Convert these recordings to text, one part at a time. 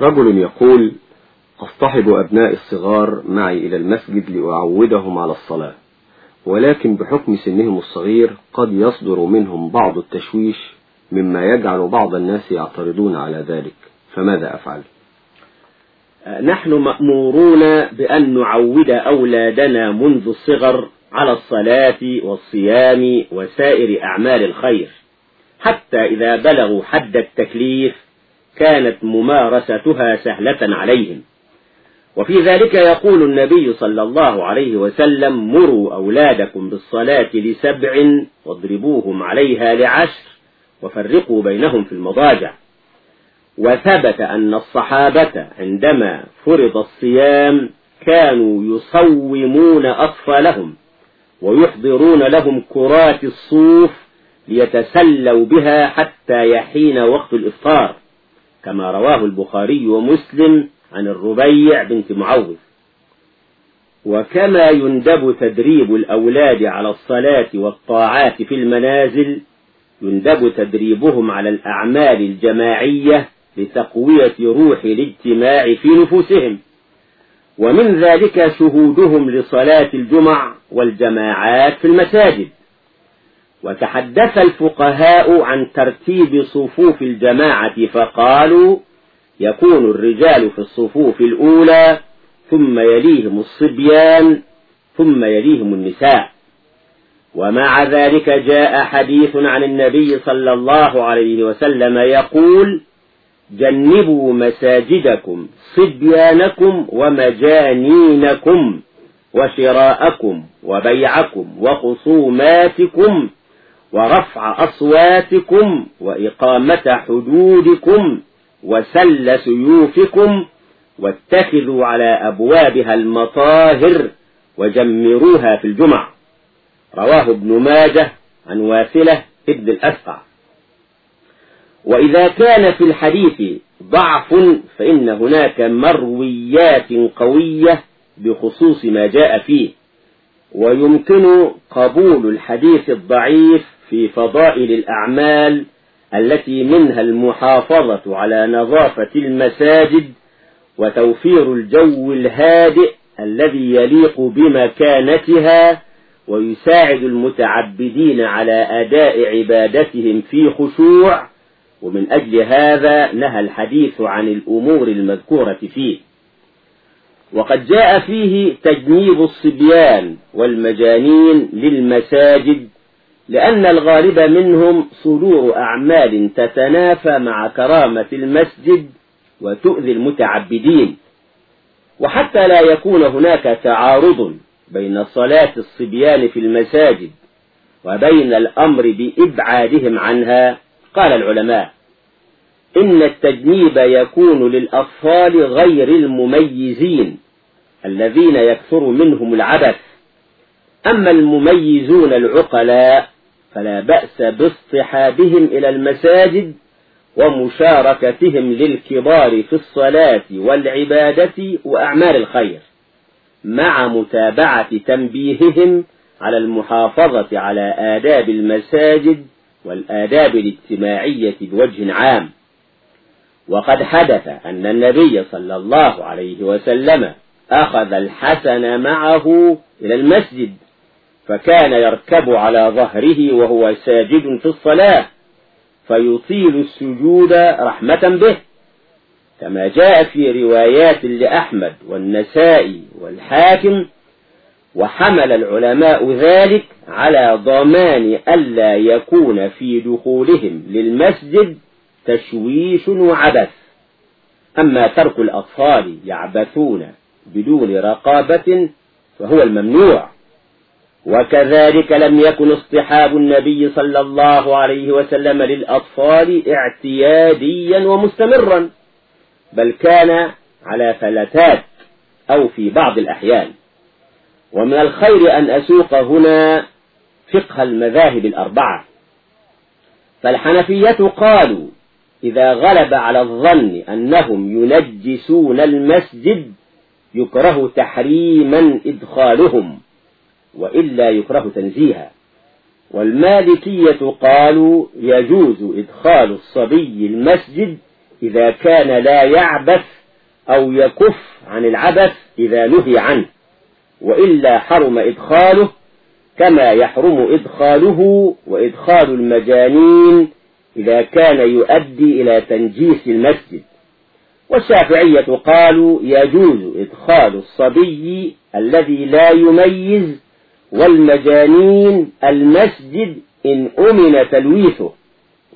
رجل يقول أصطحب أبناء الصغار معي إلى المسجد لأعودهم على الصلاة ولكن بحكم سنهم الصغير قد يصدر منهم بعض التشويش مما يجعل بعض الناس يعترضون على ذلك. فماذا أفعل؟ نحن مأمورون بأن نعود أولادنا منذ الصغر على الصلاة والصيام وسائر أعمال الخير حتى إذا بلغوا حد التكليف كانت ممارستها سهلة عليهم. وفي ذلك يقول النبي صلى الله عليه وسلم مروا أولادكم بالصلاة لسبع واضربوهم عليها لعشر وفرقوا بينهم في المضاجع. وثبت أن الصحابة عندما فرض الصيام كانوا يصومون أطفالهم ويحضرون لهم كرات الصوف ليتسلوا بها حتى يحين وقت الإفطار. كما رواه البخاري ومسلم عن الربيع بنت معوذ. وكما يندب تدريب الأولاد على الصلاة والطاعات في المنازل يندب تدريبهم على الأعمال الجماعية لتقوية روح الاجتماع في نفوسهم. ومن ذلك شهودهم لصلاة الجمع والجماعات في المساجد. وتحدث الفقهاء عن ترتيب صفوف الجماعة فقالوا يكون الرجال في الصفوف الأولى ثم يليهم الصبيان ثم يليهم النساء. ومع ذلك جاء حديث عن النبي صلى الله عليه وسلم يقول جنبوا مساجدكم صبيانكم ومجانينكم وشراءكم وبيعكم وخصوماتكم ورفع أصواتكم وإقامة حدودكم وسل سيوفكم واتخذوا على أبوابها المطاهر وجمروها في الجمع. رواه ابن ماجه عن واثلة ابن الأسقع. وإذا كان في الحديث ضعف فإن هناك مرويات قوية بخصوص ما جاء فيه. ويمكن قبول الحديث الضعيف في فضائل الأعمال التي منها المحافظة على نظافة المساجد وتوفير الجو الهادئ الذي يليق بمكانتها ويساعد المتعبدين على أداء عبادتهم في خشوع. ومن أجل هذا نهى الحديث عن الأمور المذكورة فيه. وقد جاء فيه تجنيب الصبيان والمجانين للمساجد لأن الغالب منهم صدور أعمال تتنافى مع كرامة المسجد وتؤذي المتعبدين. وحتى لا يكون هناك تعارض بين صلاة الصبيان في المساجد وبين الأمر بإبعادهم عنها قال العلماء إن التجنيب يكون للأطفال غير المميزين الذين يكثر منهم العبث. أما المميزون العقلاء فلا بأس باصطحابهم إلى المساجد ومشاركتهم للكبار في الصلاة والعبادة وأعمال الخير مع متابعة تنبيههم على المحافظة على آداب المساجد والآداب الاجتماعية بوجه عام. وقد حدث أن النبي صلى الله عليه وسلم أخذ الحسن معه إلى المسجد فكان يركب على ظهره وهو ساجد في الصلاة فيطيل السجود رحمة به. كما جاء في روايات لأحمد والنسائي والحاكم وحمل العلماء ذلك على ضمان ألا يكون في دخولهم للمسجد تشويش وعبث. أما ترك الأطفال يعبثون بدون رقابة فهو الممنوع. وكذلك لم يكن اصطحاب النبي صلى الله عليه وسلم للأطفال اعتياديا ومستمرا بل كان على فلتات أو في بعض الأحيان. ومن الخير أن أسوق هنا فقه المذاهب الأربعة. فالحنفية قالوا إذا غلب على الظن أنهم ينجسون المسجد يكره تحريما إدخالهم. وإلا يكره تنزيها. والمالكية قالوا يجوز إدخال الصبي المسجد إذا كان لا يعبث أو يكف عن العبث إذا نهي عنه وإلا حرم إدخاله كما يحرم إدخاله وإدخال المجانين إذا كان يؤدي إلى تنجيس المسجد. والشافعية قالوا يجوز إدخال الصبي الذي لا يميز والمجانين المسجد إن أمن تلويثه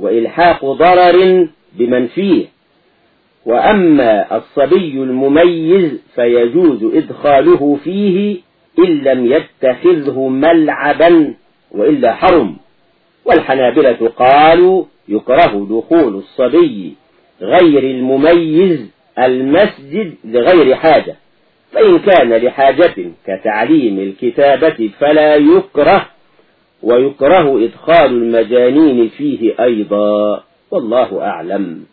وإلحاق ضرر بمن فيه. وأما الصبي المميز فيجوز إدخاله فيه إن لم يتخذه ملعبا وإلا حرم. والحنابلة قالوا يكره دخول الصبي غير المميز المسجد لغير حاجة. فإن كان لحاجة كتعليم الكتابة فلا يكره ويكره إدخال المجانين فيه أيضا والله أعلم.